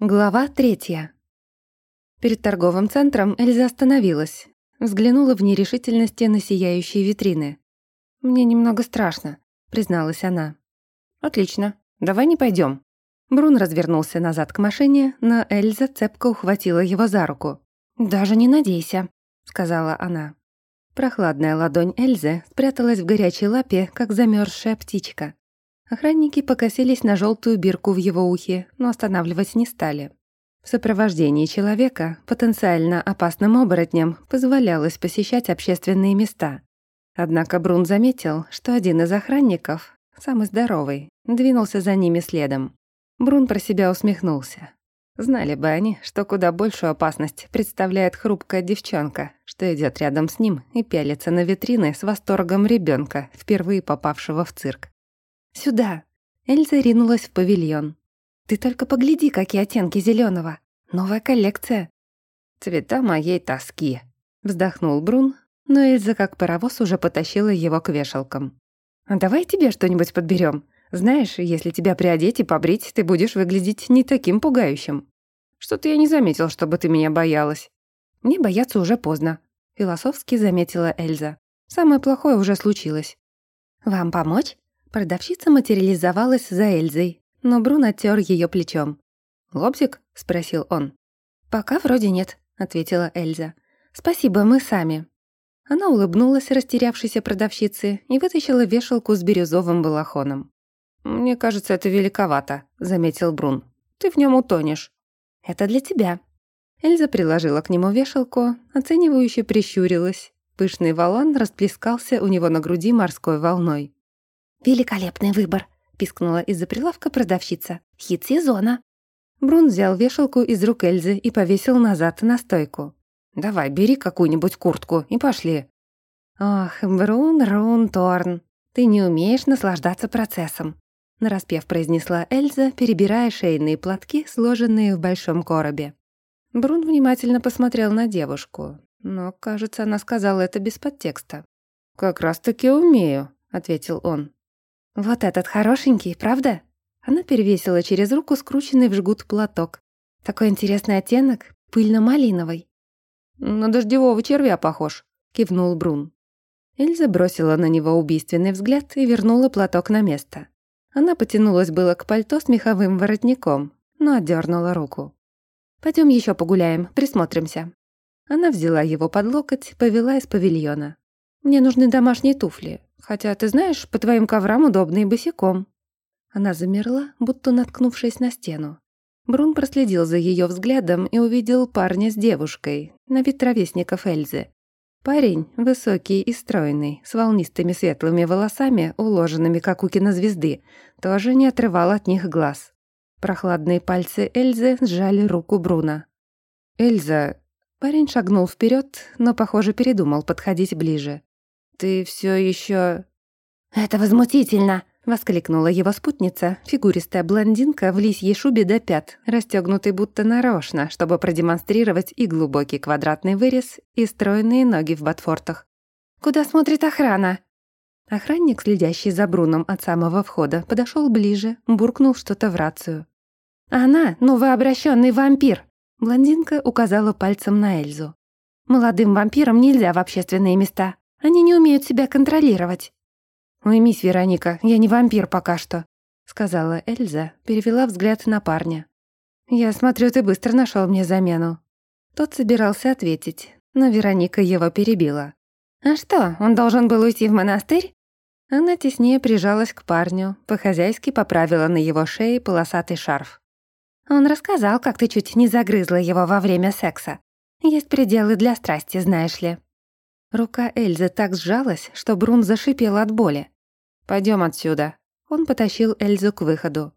Глава третья. Перед торговым центром Эльза остановилась, взглянула в нерешительности на сияющие витрины. «Мне немного страшно», — призналась она. «Отлично, давай не пойдем. Брун развернулся назад к машине, но Эльза цепко ухватила его за руку. «Даже не надейся», — сказала она. Прохладная ладонь Эльзы спряталась в горячей лапе, как замерзшая птичка. Охранники покосились на желтую бирку в его ухе, но останавливать не стали. В сопровождении человека, потенциально опасным оборотням, позволялось посещать общественные места. Однако Брун заметил, что один из охранников, самый здоровый, двинулся за ними следом. Брун про себя усмехнулся. Знали бы они, что куда большую опасность представляет хрупкая девчонка, что идет рядом с ним и пялится на витрины с восторгом ребенка, впервые попавшего в цирк. «Сюда!» Эльза ринулась в павильон. «Ты только погляди, какие оттенки зеленого. Новая коллекция!» «Цвета моей тоски!» Вздохнул Брун, но Эльза как паровоз уже потащила его к вешалкам. «А давай тебе что-нибудь подберем. Знаешь, если тебя приодеть и побрить, ты будешь выглядеть не таким пугающим». «Что-то я не заметил, чтобы ты меня боялась». «Мне бояться уже поздно», — философски заметила Эльза. «Самое плохое уже случилось». «Вам помочь?» Продавщица материализовалась за Эльзой, но Брун оттер ее плечом. «Лобзик?» — спросил он. «Пока вроде нет», — ответила Эльза. «Спасибо, мы сами». Она улыбнулась растерявшейся продавщице и вытащила вешалку с бирюзовым балахоном. «Мне кажется, это великовато», — заметил Брун. «Ты в нем утонешь». «Это для тебя». Эльза приложила к нему вешалку, оценивающе прищурилась. Пышный валан расплескался у него на груди морской волной. «Великолепный выбор», — пискнула из-за прилавка продавщица. «Хит сезона». Брун взял вешалку из рук Эльзы и повесил назад на стойку. «Давай, бери какую-нибудь куртку и пошли». «Ох, Брун, Рун, Торн, ты не умеешь наслаждаться процессом», — нараспев произнесла Эльза, перебирая шейные платки, сложенные в большом коробе. Брун внимательно посмотрел на девушку, но, кажется, она сказала это без подтекста. «Как раз-таки умею», — ответил он. «Вот этот хорошенький, правда?» Она перевесила через руку скрученный в жгут платок. «Такой интересный оттенок, пыльно-малиновый». «На дождевого червя похож», — кивнул Брун. Эльза бросила на него убийственный взгляд и вернула платок на место. Она потянулась было к пальто с меховым воротником, но отдернула руку. Пойдем еще погуляем, присмотримся». Она взяла его под локоть, повела из павильона. «Мне нужны домашние туфли. Хотя, ты знаешь, по твоим коврам удобно и босиком». Она замерла, будто наткнувшись на стену. Брун проследил за ее взглядом и увидел парня с девушкой, на вид ровесников Эльзы. Парень, высокий и стройный, с волнистыми светлыми волосами, уложенными, как у кинозвезды, тоже не отрывал от них глаз. Прохладные пальцы Эльзы сжали руку Бруна. «Эльза...» Парень шагнул вперед, но, похоже, передумал подходить ближе. «Ты все еще...» «Это возмутительно!» — воскликнула его спутница, фигуристая блондинка в лисьей шубе до пят, расстегнутой будто нарочно, чтобы продемонстрировать и глубокий квадратный вырез, и стройные ноги в ботфортах. «Куда смотрит охрана?» Охранник, следящий за Бруном от самого входа, подошел ближе, буркнул что-то в рацию. «Она — новообращенный вампир!» Блондинка указала пальцем на Эльзу. «Молодым вампирам нельзя в общественные места. Они не умеют себя контролировать». «Уймись, Вероника, я не вампир пока что», — сказала Эльза, перевела взгляд на парня. «Я смотрю, ты быстро нашел мне замену». Тот собирался ответить, но Вероника его перебила. «А что, он должен был уйти в монастырь?» Она теснее прижалась к парню, по-хозяйски поправила на его шее полосатый шарф. «Он рассказал, как ты чуть не загрызла его во время секса. Есть пределы для страсти, знаешь ли». Рука Эльзы так сжалась, что Брун зашипел от боли. Пойдем отсюда». Он потащил Эльзу к выходу.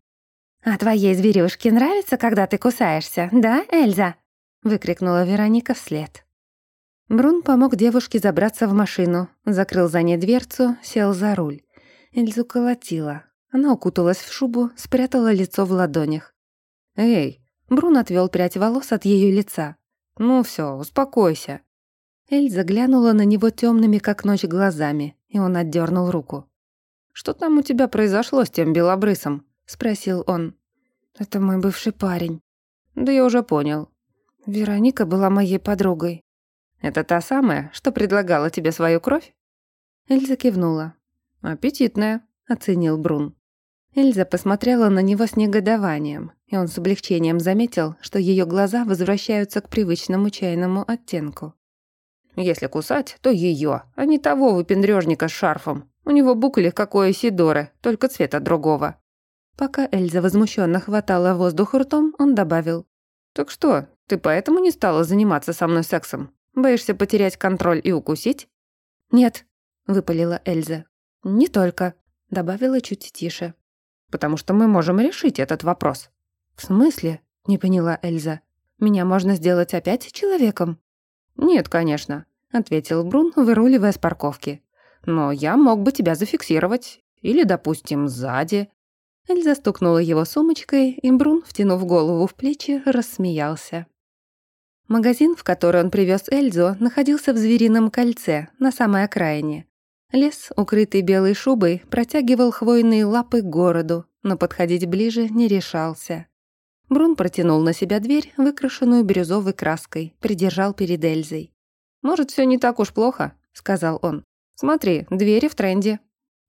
«А твоей зверюшке нравится, когда ты кусаешься, да, Эльза?» выкрикнула Вероника вслед. Брун помог девушке забраться в машину, закрыл за ней дверцу, сел за руль. Эльзу колотила. Она укуталась в шубу, спрятала лицо в ладонях. «Эй!» Брун отвел прядь волос от ее лица. «Ну все, успокойся». Эльза глянула на него темными, как ночь, глазами, и он отдернул руку. «Что там у тебя произошло с тем белобрысом?» — спросил он. «Это мой бывший парень». Да я уже понял. Вероника была моей подругой. Это та самая, что предлагала тебе свою кровь? Эльза кивнула. Аппетитная, оценил Брун. Эльза посмотрела на него с негодованием, и он с облегчением заметил, что ее глаза возвращаются к привычному чайному оттенку. «Если кусать, то ее, а не того выпендрёжника с шарфом. У него букли, как у Эсидоры, только цвета другого». Пока Эльза возмущенно хватала воздух ртом, он добавил. «Так что, ты поэтому не стала заниматься со мной сексом? Боишься потерять контроль и укусить?» «Нет», — выпалила Эльза. «Не только», — добавила чуть тише. «Потому что мы можем решить этот вопрос». «В смысле?» — не поняла Эльза. «Меня можно сделать опять человеком?» «Нет, конечно», — ответил Брун, выруливая с парковки. «Но я мог бы тебя зафиксировать. Или, допустим, сзади». Эльза стукнула его сумочкой, и Брун, втянув голову в плечи, рассмеялся. Магазин, в который он привез Эльзу, находился в зверином кольце, на самой окраине. Лес, укрытый белой шубой, протягивал хвойные лапы к городу, но подходить ближе не решался. Брун протянул на себя дверь, выкрашенную бирюзовой краской, придержал перед Эльзой. «Может, все не так уж плохо», — сказал он. «Смотри, двери в тренде».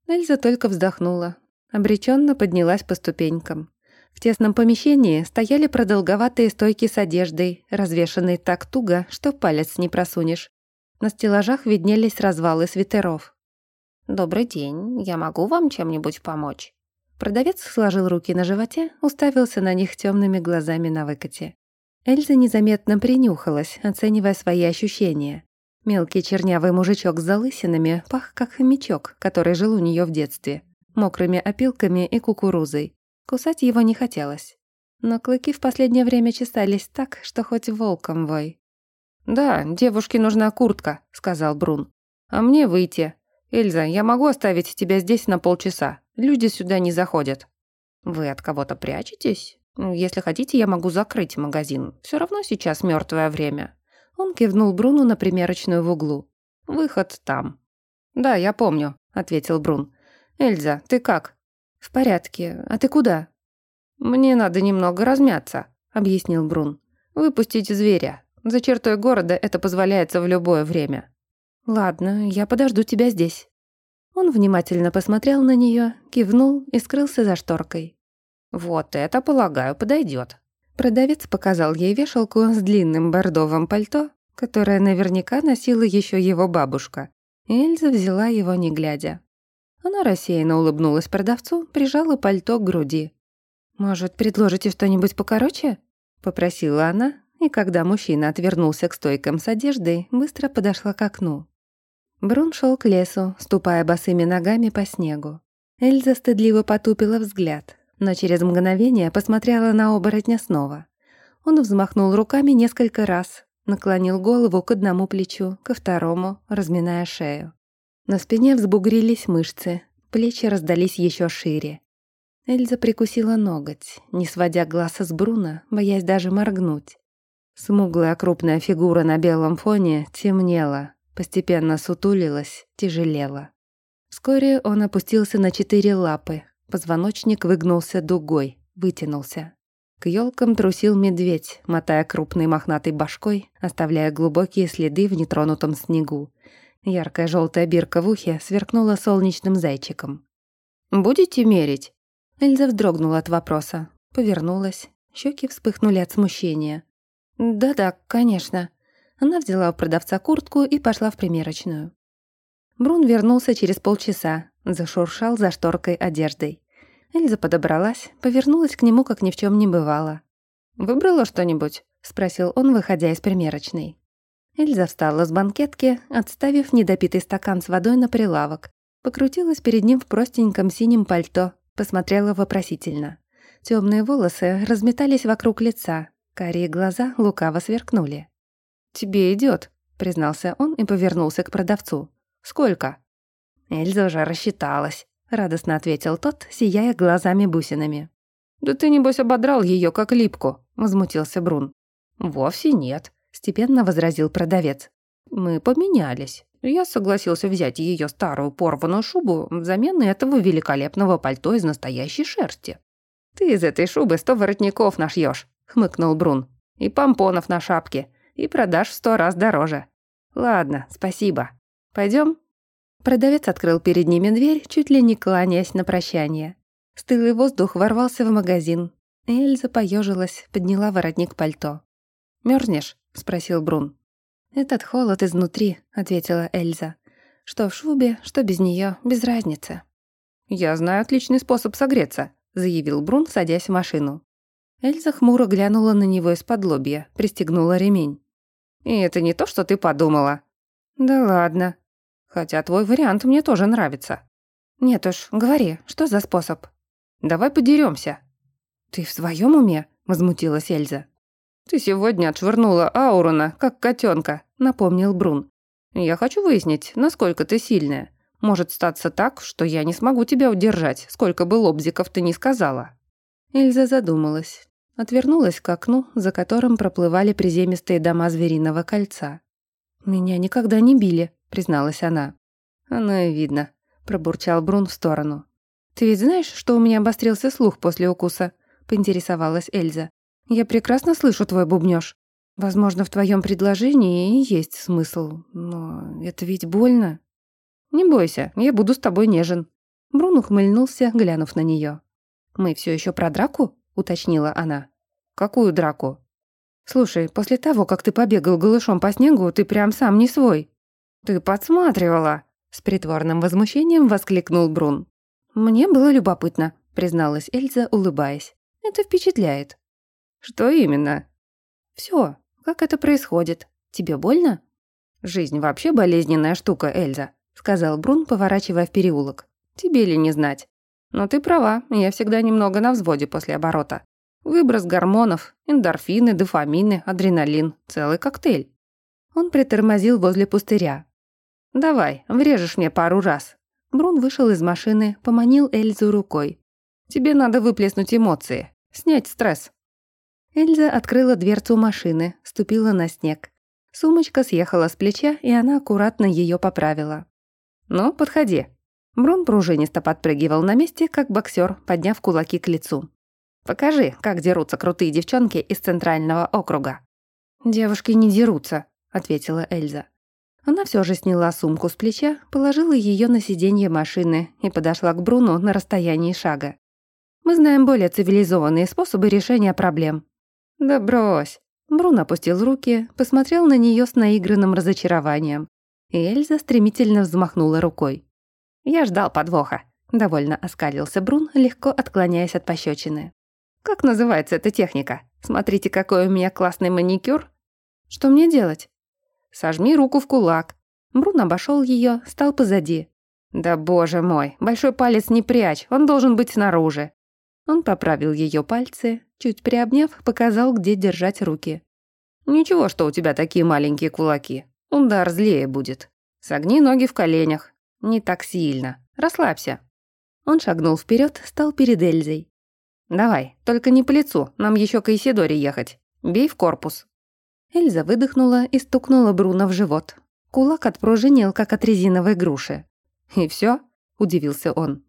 Эльза только вздохнула. Обреченно поднялась по ступенькам. В тесном помещении стояли продолговатые стойки с одеждой, развешанные так туго, что палец не просунешь. На стеллажах виднелись развалы свитеров. «Добрый день, я могу вам чем-нибудь помочь?» Продавец сложил руки на животе, уставился на них темными глазами на выкате. Эльза незаметно принюхалась, оценивая свои ощущения. Мелкий чернявый мужичок с залысинами пах как хомячок, который жил у нее в детстве, мокрыми опилками и кукурузой. Кусать его не хотелось. Но клыки в последнее время чесались так, что хоть волком вой. «Да, девушке нужна куртка», — сказал Брун. «А мне выйти. Эльза, я могу оставить тебя здесь на полчаса. Люди сюда не заходят». «Вы от кого-то прячетесь? Если хотите, я могу закрыть магазин. Все равно сейчас мертвое время». Он кивнул Бруну на примерочную в углу. «Выход там». «Да, я помню», — ответил Брун. «Эльза, ты как?» «В порядке. А ты куда?» «Мне надо немного размяться», — объяснил Брун. «Выпустить зверя. За чертой города это позволяется в любое время». «Ладно, я подожду тебя здесь». Он внимательно посмотрел на нее, кивнул и скрылся за шторкой. «Вот это, полагаю, подойдет. Продавец показал ей вешалку с длинным бордовым пальто, которое наверняка носила еще его бабушка. Эльза взяла его не глядя. Она рассеянно улыбнулась продавцу, прижала пальто к груди. «Может, предложите что-нибудь покороче?» — попросила она, и когда мужчина отвернулся к стойкам с одеждой, быстро подошла к окну. Брун шел к лесу, ступая босыми ногами по снегу. Эльза стыдливо потупила взгляд, но через мгновение посмотрела на оборотня снова. Он взмахнул руками несколько раз, наклонил голову к одному плечу, ко второму, разминая шею. На спине взбугрились мышцы, плечи раздались еще шире. Эльза прикусила ноготь, не сводя глаза с Бруна, боясь даже моргнуть. Смуглая крупная фигура на белом фоне темнела, Постепенно сутулилась, тяжелела. Вскоре он опустился на четыре лапы. Позвоночник выгнулся дугой, вытянулся. К елкам трусил медведь, мотая крупной мохнатой башкой, оставляя глубокие следы в нетронутом снегу. Яркая желтая бирка в ухе сверкнула солнечным зайчиком. «Будете мерить?» Эльза вздрогнула от вопроса. Повернулась. Щеки вспыхнули от смущения. «Да-да, конечно», она взяла у продавца куртку и пошла в примерочную. Брун вернулся через полчаса, зашуршал за шторкой одеждой. Эльза подобралась, повернулась к нему, как ни в чем не бывало. «Выбрала что-нибудь?» — спросил он, выходя из примерочной. Эльза встала с банкетки, отставив недопитый стакан с водой на прилавок, покрутилась перед ним в простеньком синем пальто, посмотрела вопросительно. Темные волосы разметались вокруг лица, карие глаза лукаво сверкнули. «Тебе идет, признался он и повернулся к продавцу. «Сколько?» «Эльза уже рассчиталась», — радостно ответил тот, сияя глазами-бусинами. «Да ты, небось, ободрал ее как липку», — возмутился Брун. «Вовсе нет», — степенно возразил продавец. «Мы поменялись. Я согласился взять ее старую порванную шубу взамен этого великолепного пальто из настоящей шерсти». «Ты из этой шубы сто воротников нашьешь, хмыкнул Брун. «И помпонов на шапке. И продашь в сто раз дороже. Ладно, спасибо. Пойдем?» Продавец открыл перед ними дверь, чуть ли не кланяясь на прощание. Стылый воздух ворвался в магазин. Эльза поежилась, подняла воротник пальто. Мерзнешь? спросил Брун. «Этот холод изнутри», — ответила Эльза. «Что в шубе, что без нее, без разницы». «Я знаю отличный способ согреться», — заявил Брун, садясь в машину. Эльза хмуро глянула на него из-под лобья, пристегнула ремень. «И это не то, что ты подумала». «Да ладно. Хотя твой вариант мне тоже нравится». «Нет уж, говори, что за способ?» «Давай подеремся. «Ты в своем уме?» — возмутилась Эльза. «Ты сегодня отшвырнула Аурона, как котенка, напомнил Брун. «Я хочу выяснить, насколько ты сильная. Может статься так, что я не смогу тебя удержать, сколько бы лобзиков ты ни сказала». Эльза задумалась. Отвернулась к окну, за которым проплывали приземистые дома звериного кольца. «Меня никогда не били», — призналась она. «Оно и видно», — пробурчал Брун в сторону. «Ты ведь знаешь, что у меня обострился слух после укуса?» — поинтересовалась Эльза. «Я прекрасно слышу твой бубнёж. Возможно, в твоем предложении и есть смысл, но это ведь больно». «Не бойся, я буду с тобой нежен». Брун ухмыльнулся, глянув на неё. «Мы всё ещё про драку?» — уточнила она. «Какую драку?» «Слушай, после того, как ты побегал голышом по снегу, ты прям сам не свой». «Ты подсматривала!» — с притворным возмущением воскликнул Брун. «Мне было любопытно», — призналась Эльза, улыбаясь. «Это впечатляет». «Что именно?» «Всё. Как это происходит? Тебе больно?» «Жизнь вообще болезненная штука, Эльза», — сказал Брун, поворачивая в переулок. «Тебе ли не знать? Но ты права, я всегда немного на взводе после оборота. Выброс гормонов, эндорфины, дофамины, адреналин, целый коктейль». Он притормозил возле пустыря. «Давай, врежешь мне пару раз». Брун вышел из машины, поманил Эльзу рукой. «Тебе надо выплеснуть эмоции, снять стресс». Эльза открыла дверцу машины, ступила на снег. Сумочка съехала с плеча, и она аккуратно ее поправила. «Ну, подходи». Брун пружинисто подпрыгивал на месте, как боксер, подняв кулаки к лицу. «Покажи, как дерутся крутые девчонки из Центрального округа». «Девушки не дерутся», — ответила Эльза. Она все же сняла сумку с плеча, положила ее на сиденье машины и подошла к Бруну на расстоянии шага. «Мы знаем более цивилизованные способы решения проблем. «Да брось!» Брун опустил руки, посмотрел на нее с наигранным разочарованием. И Эльза стремительно взмахнула рукой. «Я ждал подвоха», — довольно оскалился Брун, легко отклоняясь от пощечины. «Как называется эта техника? Смотрите, какой у меня классный маникюр!» «Что мне делать?» «Сожми руку в кулак». Брун обошел ее, стал позади. «Да боже мой, большой палец не прячь, он должен быть снаружи». Он поправил ее пальцы, чуть приобняв, показал, где держать руки. «Ничего, что у тебя такие маленькие кулаки. Удар злее будет. Согни ноги в коленях. Не так сильно. Расслабься». Он шагнул вперед, стал перед Эльзой. «Давай, только не по лицу, нам еще к Исидоре ехать. Бей в корпус». Эльза выдохнула и стукнула Бруно в живот. Кулак отпружинил, как от резиновой груши. «И все? удивился он.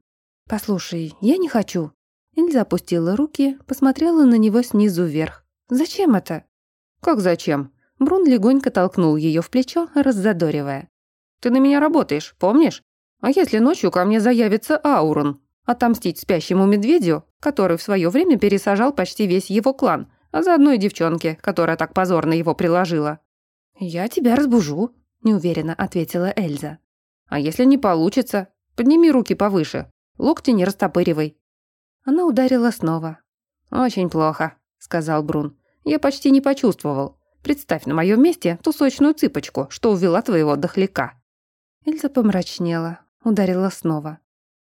«Послушай, я не хочу», Эльза опустила руки, посмотрела на него снизу вверх. «Зачем это?» «Как зачем?» Брун легонько толкнул ее в плечо, раззадоривая. «Ты на меня работаешь, помнишь? А если ночью ко мне заявится Аурон? Отомстить спящему медведю, который в свое время пересажал почти весь его клан, а заодно и девчонке, которая так позорно его приложила?» «Я тебя разбужу», — неуверенно ответила Эльза. «А если не получится? Подними руки повыше. Локти не растопыривай. Она ударила снова. «Очень плохо», — сказал Брун. «Я почти не почувствовал. Представь на моем месте ту сочную цыпочку, что увела твоего дохляка». Эльза помрачнела, ударила снова.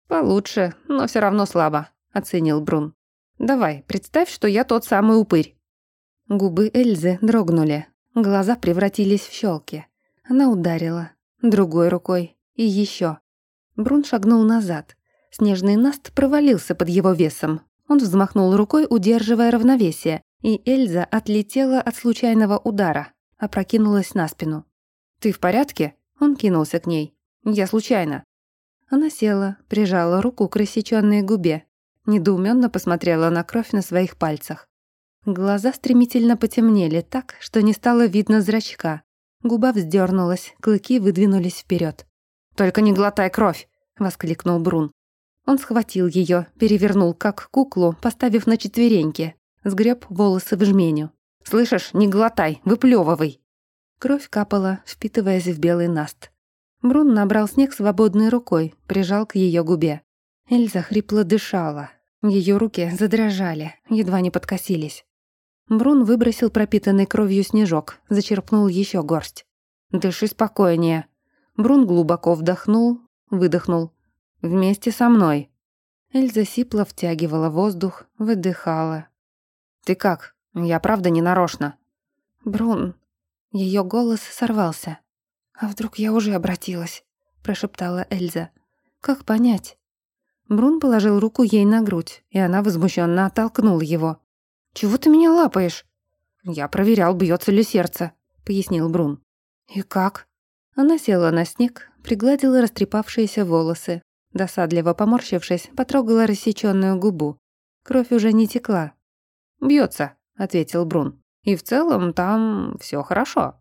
«Получше, но все равно слабо», — оценил Брун. «Давай, представь, что я тот самый упырь». Губы Эльзы дрогнули, глаза превратились в щелки. Она ударила. Другой рукой. И еще. Брун шагнул назад. Снежный наст провалился под его весом. Он взмахнул рукой, удерживая равновесие, и Эльза отлетела от случайного удара, опрокинулась на спину. «Ты в порядке?» Он кинулся к ней. «Я случайно». Она села, прижала руку к рассечённой губе, недоуменно посмотрела на кровь на своих пальцах. Глаза стремительно потемнели так, что не стало видно зрачка. Губа вздернулась, клыки выдвинулись вперед. «Только не глотай кровь!» — воскликнул Брун. Он схватил ее, перевернул как куклу, поставив на четвереньки, сгреб волосы в жменю. «Слышишь, не глотай, выплевывай!» Кровь капала, впитываясь в белый наст. Брун набрал снег свободной рукой, прижал к ее губе. Эльза хрипло дышала. Ее руки задрожали, едва не подкосились. Брун выбросил пропитанный кровью снежок, зачерпнул еще горсть. «Дыши спокойнее». Брун глубоко вдохнул, выдохнул. «Вместе со мной». Эльза сипло втягивала воздух, выдыхала. «Ты как? Я правда не нарочно?» «Брун...» Ее голос сорвался. «А вдруг я уже обратилась?» прошептала Эльза. «Как понять?» Брун положил руку ей на грудь, и она возмущенно оттолкнула его. «Чего ты меня лапаешь?» «Я проверял, бьется ли сердце», — пояснил Брун. «И как?» Она села на снег, пригладила растрепавшиеся волосы, досадливо поморщившись, потрогала рассечённую губу. Кровь уже не текла. Бьется, ответил Брун. «И в целом там все хорошо».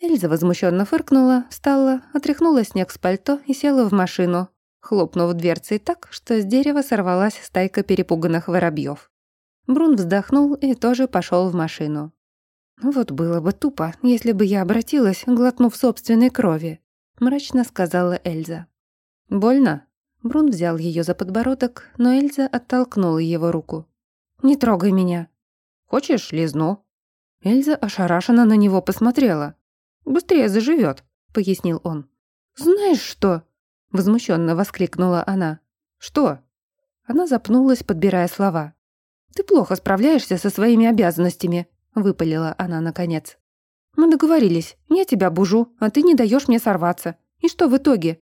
Эльза возмущенно фыркнула, встала, отряхнула снег с пальто и села в машину, хлопнув дверцей так, что с дерева сорвалась стайка перепуганных воробьев. Брун вздохнул и тоже пошел в машину. «Вот было бы тупо, если бы я обратилась, глотнув собственной крови», — мрачно сказала Эльза. «Больно?» Брун взял ее за подбородок, но Эльза оттолкнула его руку. «Не трогай меня». «Хочешь, лизну?» Эльза ошарашенно на него посмотрела. «Быстрее заживет», — пояснил он. «Знаешь что?» — возмущенно воскликнула она. «Что?» Она запнулась, подбирая слова. «Ты плохо справляешься со своими обязанностями», — выпалила она наконец. «Мы договорились, я тебя бужу, а ты не даешь мне сорваться. И что в итоге?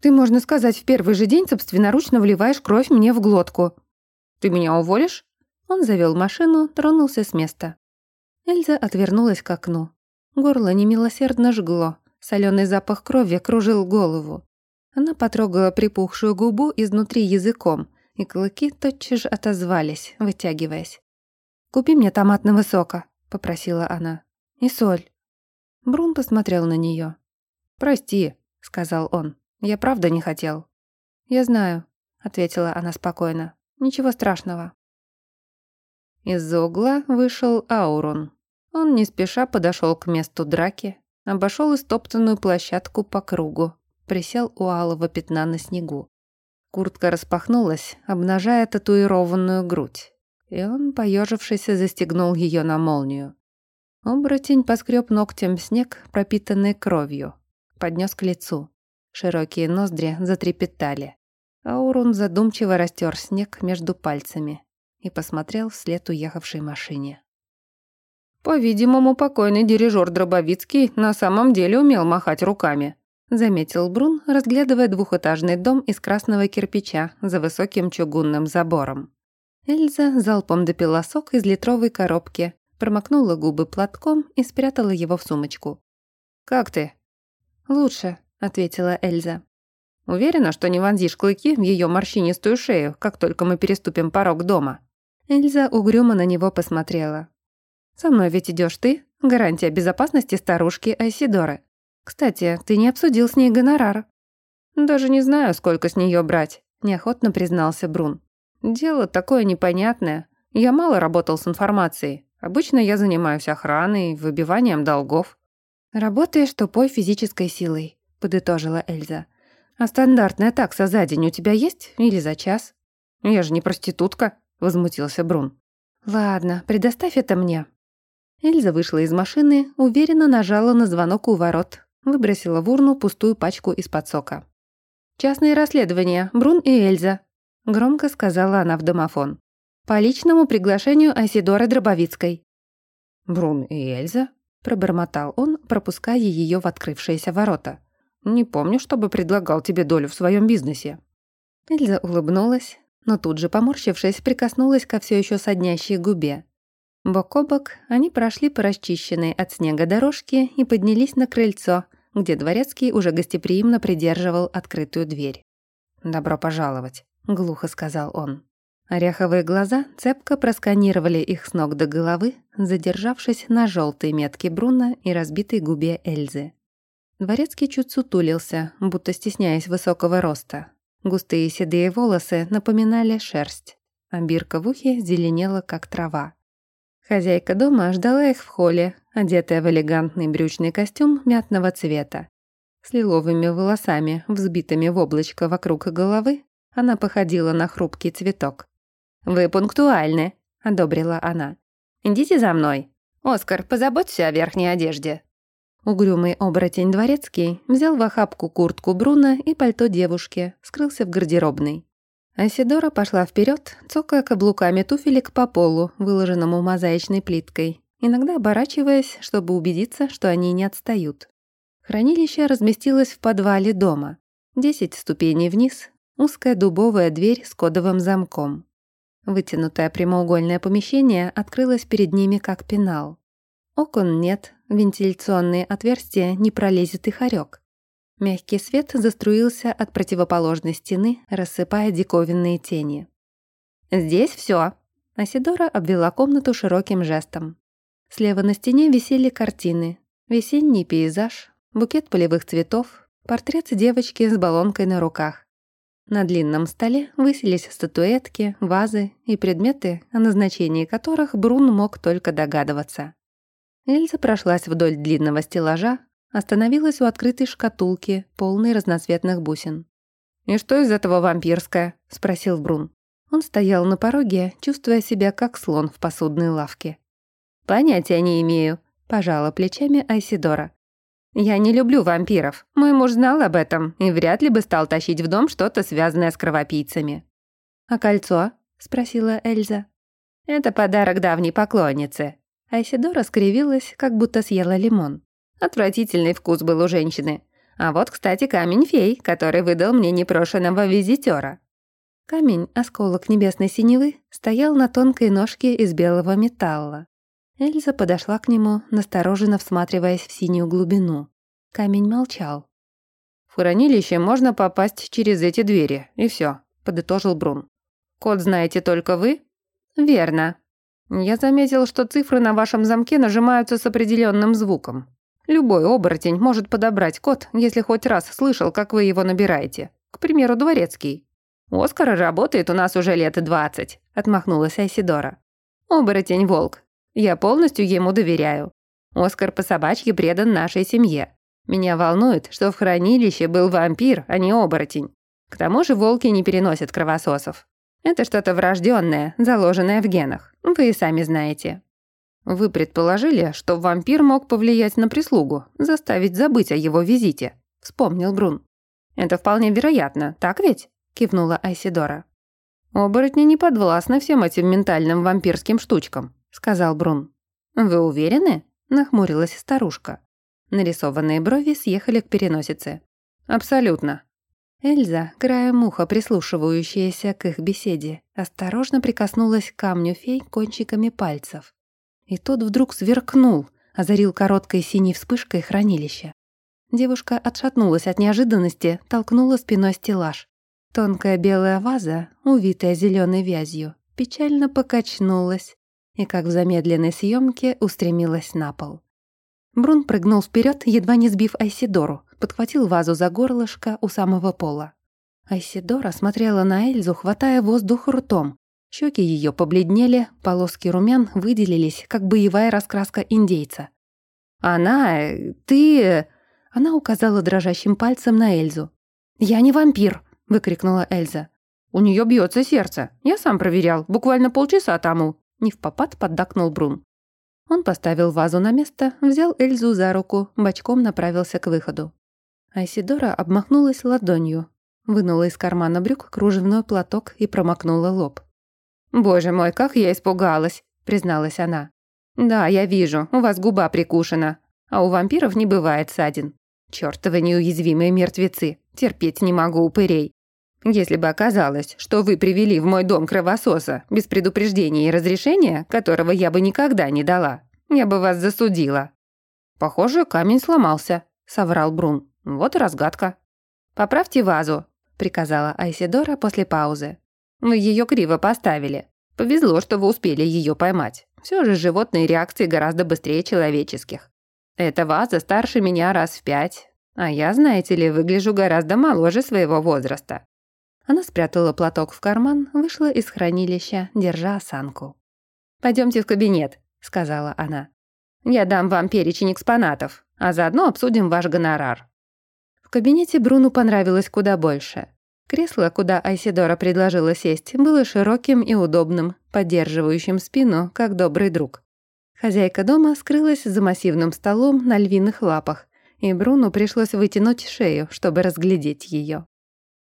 Ты, можно сказать, в первый же день собственноручно вливаешь кровь мне в глотку. Ты меня уволишь?» Он завел машину, тронулся с места. Эльза отвернулась к окну. Горло немилосердно жгло, соленый запах крови кружил голову. Она потрогала припухшую губу изнутри языком, и клыки тотчас же отозвались, вытягиваясь. «Купи мне томатного сока», — попросила она. «И соль». Брун посмотрел на нее. «Прости», — сказал он. «Я правда не хотел». «Я знаю», — ответила она спокойно. «Ничего страшного». Из-за угла вышел Аурон. Он не спеша подошел к месту драки, обошел истоптанную площадку по кругу, присел у алого пятна на снегу. Куртка распахнулась, обнажая татуированную грудь, и он, поежившись, застегнул ее на молнию. Оборотень поскреб ногтем снег, пропитанный кровью, поднес к лицу. Широкие ноздри затрепетали. Аурун задумчиво растер снег между пальцами и посмотрел вслед уехавшей машине. «По-видимому, покойный дирижер Дробовицкий на самом деле умел махать руками», заметил Брун, разглядывая двухэтажный дом из красного кирпича за высоким чугунным забором. Эльза залпом допила сок из литровой коробки, промокнула губы платком и спрятала его в сумочку. «Как ты?» «Лучше», — ответила Эльза. «Уверена, что не вонзишь клыки в ее морщинистую шею, как только мы переступим порог дома?» Эльза угрюмо на него посмотрела. «Со мной ведь идешь ты, гарантия безопасности старушки Айсидоры. Кстати, ты не обсудил с ней гонорар». «Даже не знаю, сколько с нее брать», — неохотно признался Брун. «Дело такое непонятное. Я мало работал с информацией. Обычно я занимаюсь охраной, выбиванием долгов». «Работаешь тупой физической силой», — подытожила Эльза. «А стандартная такса за день у тебя есть или за час?» «Я же не проститутка», — возмутился Брун. «Ладно, предоставь это мне». Эльза вышла из машины, уверенно нажала на звонок у ворот, Выбросила в урну пустую пачку из-под сока. «Частные расследования. Брун и Эльза», — громко сказала она в домофон. «По личному приглашению Айсидоры Дробовицкой». «Брун и Эльза?» — пробормотал он, пропуская ее в открывшиеся ворота. «Не помню, чтобы предлагал тебе долю в своем бизнесе». Эльза улыбнулась, но тут же, поморщившись, прикоснулась ко все еще соднящей губе. Бок о бок они прошли по расчищенной от снега дорожке и поднялись на крыльцо, где дворецкий уже гостеприимно придерживал открытую дверь. «Добро пожаловать», — глухо сказал он. Ореховые глаза цепко просканировали их с ног до головы, задержавшись на желтой метке Бруна и разбитой губе Эльзы. Дворецкий чуть сутулился, будто стесняясь высокого роста. Густые седые волосы напоминали шерсть, а бирка в ухе зеленела, как трава. Хозяйка дома ждала их в холле, одетая в элегантный брючный костюм мятного цвета. С лиловыми волосами, взбитыми в облачко вокруг головы, она походила на хрупкий цветок. «Вы пунктуальны», — одобрила она. «Идите за мной. Оскар, позаботься о верхней одежде». Угрюмый оборотень дворецкий взял в охапку куртку Бруно и пальто девушки, скрылся в гардеробной. Асидора пошла вперед, цокая каблуками туфелек по полу, выложенному мозаичной плиткой, иногда оборачиваясь, чтобы убедиться, что они не отстают. Хранилище разместилось в подвале дома. Десять ступеней вниз, узкая дубовая дверь с кодовым замком. Вытянутое прямоугольное помещение открылось перед ними как пенал. Окон нет, вентиляционные отверстия не пролезет и хорек. Мягкий свет заструился от противоположной стены, рассыпая диковинные тени. «Здесь все. Асидора обвела комнату широким жестом. Слева на стене висели картины. Весенний пейзаж, букет полевых цветов, портрет девочки с баллонкой на руках. На длинном столе высились статуэтки, вазы и предметы, о назначении которых Брун мог только догадываться. Эльза прошлась вдоль длинного стеллажа, остановилась у открытой шкатулки, полной разноцветных бусин. «И что из этого вампирское?» — спросил Брун. Он стоял на пороге, чувствуя себя как слон в посудной лавке. «Понятия не имею», — пожала плечами Айсидора. «Я не люблю вампиров. Мой муж знал об этом и вряд ли бы стал тащить в дом что-то, связанное с кровопийцами». «А кольцо?» — спросила Эльза. «Это подарок давней поклонницы». Айсидора скривилась, как будто съела лимон. Отвратительный вкус был у женщины. А вот, кстати, камень-фей, который выдал мне непрошенного визитера. Камень, осколок небесной синевы, стоял на тонкой ножке из белого металла. Эльза подошла к нему, настороженно всматриваясь в синюю глубину. Камень молчал. «В хранилище можно попасть через эти двери, и все, подытожил Брун. «Код знаете только вы?» «Верно». «Я заметил, что цифры на вашем замке нажимаются с определенным звуком. Любой оборотень может подобрать код, если хоть раз слышал, как вы его набираете. К примеру, дворецкий». «Оскар работает у нас уже лет двадцать», — отмахнулась Айсидора. «Оборотень-волк, я полностью ему доверяю. Оскар по собачьи предан нашей семье. Меня волнует, что в хранилище был вампир, а не оборотень. К тому же волки не переносят кровососов. Это что-то врожденное, заложенное в генах. Вы и сами знаете. Вы предположили, что вампир мог повлиять на прислугу, заставить забыть о его визите, вспомнил Брун. Это вполне вероятно, так ведь? кивнула Айсидора. Оборотни не подвластны всем этим ментальным вампирским штучкам сказал Брун. «Вы уверены?» – нахмурилась старушка. Нарисованные брови съехали к переносице. «Абсолютно». Эльза, краем уха прислушивающаяся к их беседе, осторожно прикоснулась к камню фей кончиками пальцев. И тот вдруг сверкнул, озарил короткой синей вспышкой хранилище. Девушка отшатнулась от неожиданности, толкнула спиной стеллаж. Тонкая белая ваза, увитая зеленой вязью, печально покачнулась, и, как в замедленной съемке, устремилась на пол. Брун прыгнул вперед, едва не сбив Айсидору, подхватил вазу за горлышко у самого пола. Айсидора смотрела на Эльзу, хватая воздух ртом. Щеки ее побледнели, полоски румян выделились, как боевая раскраска индейца. «Она... ты...» Она указала дрожащим пальцем на Эльзу. «Я не вампир!» — выкрикнула Эльза. «У нее бьется сердце. Я сам проверял, буквально полчаса тому», не в попад поддакнул Брун. Он поставил вазу на место, взял Эльзу за руку, бочком направился к выходу. Айсидора обмахнулась ладонью, вынула из кармана брюк кружевной платок и промокнула лоб. «Боже мой, как я испугалась!» — призналась она. «Да, я вижу, у вас губа прикушена, а у вампиров не бывает ссадин. Чёртовы неуязвимые мертвецы, терпеть не могу упырей. Если бы оказалось, что вы привели в мой дом кровососа без предупреждения и разрешения, которого я бы никогда не дала, я бы вас засудила». «Похоже, камень сломался», — соврал Брун. «Вот и разгадка». «Поправьте вазу», — приказала Айсидора после паузы. Вы ее криво поставили. Повезло, что вы успели ее поймать. Все же животные реакции гораздо быстрее человеческих. Эта ваза старше меня раз в пять, а я, знаете ли, выгляжу гораздо моложе своего возраста». Она спрятала платок в карман, вышла из хранилища, держа осанку. «Пойдемте в кабинет», — сказала она. «Я дам вам перечень экспонатов, а заодно обсудим ваш гонорар». В кабинете Бруну понравилось куда больше. Кресло, куда Айсидора предложила сесть, было широким и удобным, поддерживающим спину, как добрый друг. Хозяйка дома скрылась за массивным столом на львиных лапах, и Бруну пришлось вытянуть шею, чтобы разглядеть ее.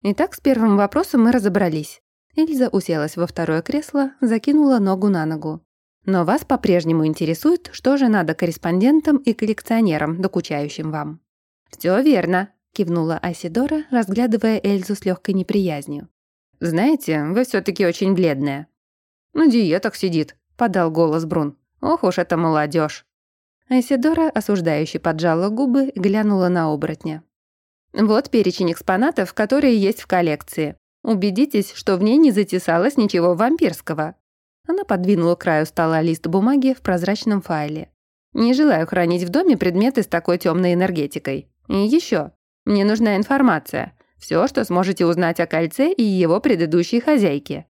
Итак, с первым вопросом мы разобрались. Эльза уселась во второе кресло, закинула ногу на ногу. Но вас по-прежнему интересует, что же надо корреспондентам и коллекционерам, докучающим вам. «Всё верно», — кивнула Асидора, разглядывая Эльзу с легкой неприязнью. «Знаете, вы всё-таки очень бледная». «На диетах сидит», — подал голос Брун. «Ох уж эта молодежь. Асидора, осуждающе поджала губы, глянула на оборотня. «Вот перечень экспонатов, которые есть в коллекции. Убедитесь, что в ней не затесалось ничего вампирского. Она подвинула краю стола лист бумаги в прозрачном файле. «Не желаю хранить в доме предметы с такой темной энергетикой. И еще, мне нужна информация. Все, что сможете узнать о кольце и его предыдущей хозяйке».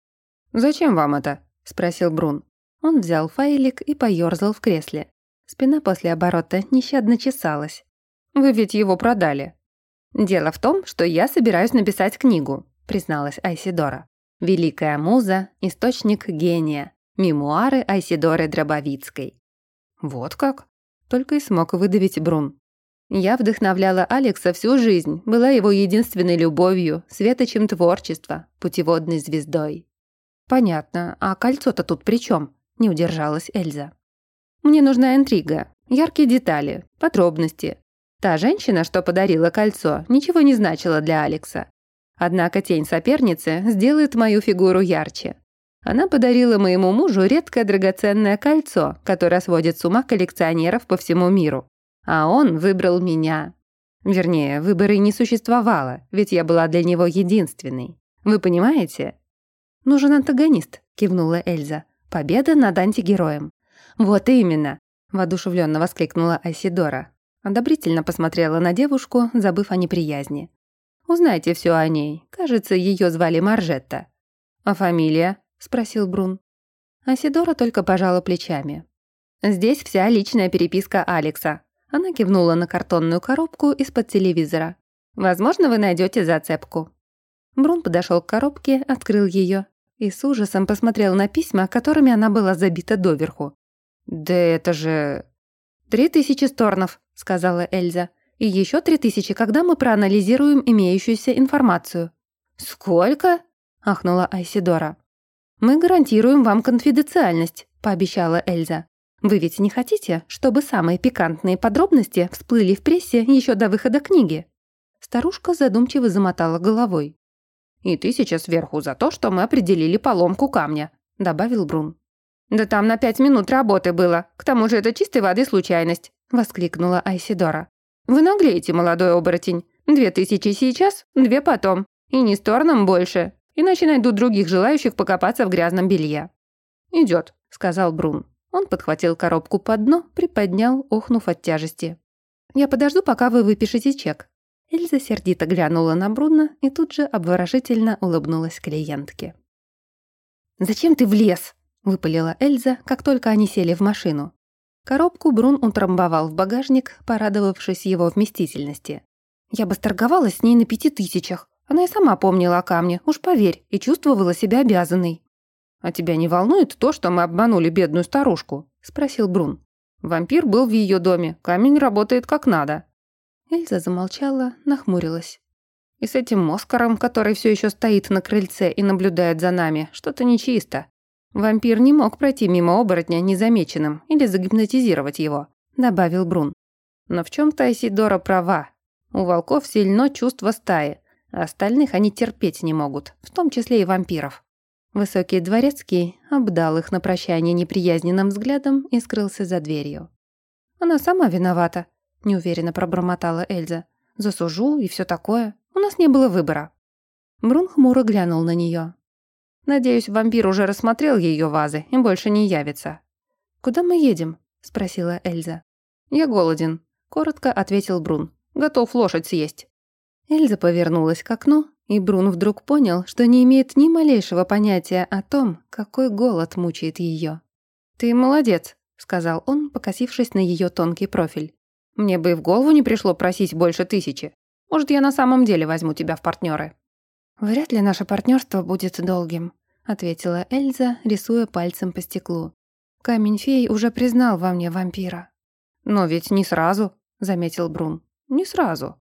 «Зачем вам это?» – спросил Брун. Он взял файлик и поёрзал в кресле. Спина после оборота нещадно чесалась. «Вы ведь его продали». «Дело в том, что я собираюсь написать книгу», – призналась Айсидора. Великая муза, источник гения. Мемуары Айсидоры Дробовицкой. Вот как? Только и смог выдавить Брун. Я вдохновляла Алекса всю жизнь, была его единственной любовью, светочем творчества, путеводной звездой. Понятно, а кольцо-то тут при чем? Не удержалась Эльза. Мне нужна интрига, яркие детали, подробности. Та женщина, что подарила кольцо, ничего не значила для Алекса. Однако тень соперницы сделает мою фигуру ярче. Она подарила моему мужу редкое драгоценное кольцо, которое сводит с ума коллекционеров по всему миру. А он выбрал меня. Вернее, выбора и не существовало, ведь я была для него единственной. Вы понимаете? «Нужен антагонист», — кивнула Эльза. «Победа над антигероем». «Вот именно», — воодушевленно воскликнула Айсидора. Одобрительно посмотрела на девушку, забыв о неприязни. Узнайте все о ней. Кажется, ее звали Маржетта. А фамилия? спросил Брун. Асидора только пожала плечами. Здесь вся личная переписка Алекса. Она кивнула на картонную коробку из-под телевизора. Возможно, вы найдете зацепку. Брун подошел к коробке, открыл ее и с ужасом посмотрел на письма, которыми она была забита доверху. «Да это же...» «Три тысячи сторнов», — сказала Эльза. И еще три тысячи, когда мы проанализируем имеющуюся информацию». «Сколько?» – ахнула Айсидора. «Мы гарантируем вам конфиденциальность», – пообещала Эльза. «Вы ведь не хотите, чтобы самые пикантные подробности всплыли в прессе еще до выхода книги?» Старушка задумчиво замотала головой. «И тысяча сверху за то, что мы определили поломку камня», – добавил Брун. «Да там на пять минут работы было. К тому же это чистой воды случайность», – воскликнула Айсидора. Вы наглеете, молодой оборотень. Две тысячи сейчас, две потом. И не стороном больше. Иначе найдут других желающих покопаться в грязном белье». «Идёт», — сказал Брун. Он подхватил коробку под дно, приподнял, охнув от тяжести. «Я подожду, пока вы выпишете чек». Эльза сердито глянула на Бруна и тут же обворожительно улыбнулась клиентке. «Зачем ты влез?» — выпалила Эльза, как только они сели в машину. Коробку Брун утрамбовал в багажник, порадовавшись его вместительности. «Я бы сторговалась с ней на пяти тысячах. Она и сама помнила о камне, уж поверь, и чувствовала себя обязанной». «А тебя не волнует то, что мы обманули бедную старушку?» – спросил Брун. «Вампир был в ее доме, камень работает как надо». Эльза замолчала, нахмурилась. «И с этим Москаром, который все еще стоит на крыльце и наблюдает за нами, что-то нечисто. Вампир не мог пройти мимо оборотня незамеченным или загипнотизировать его, добавил Брун. Но в чем-то Айсидора права. У волков сильно чувство стаи, а остальных они терпеть не могут, в том числе и вампиров. Высокий дворецкий обдал их на прощание неприязненным взглядом и скрылся за дверью. «Она сама виновата», — неуверенно пробормотала Эльза. «Засужу и все такое. У нас не было выбора». Брун хмуро глянул на нее. Надеюсь, вампир уже рассмотрел ее вазы и больше не явится». «Куда мы едем?» — спросила Эльза. «Я голоден», — коротко ответил Брун. «Готов лошадь съесть». Эльза повернулась к окну, и Брун вдруг понял, что не имеет ни малейшего понятия о том, какой голод мучает ее. «Ты молодец», — сказал он, покосившись на ее тонкий профиль. «Мне бы и в голову не пришло просить больше тысячи. Может, я на самом деле возьму тебя в партнеры. «Вряд ли наше партнерство будет долгим», — ответила Эльза, рисуя пальцем по стеклу. «Камень-фей уже признал во мне вампира». «Но ведь не сразу», — заметил Брун. «Не сразу».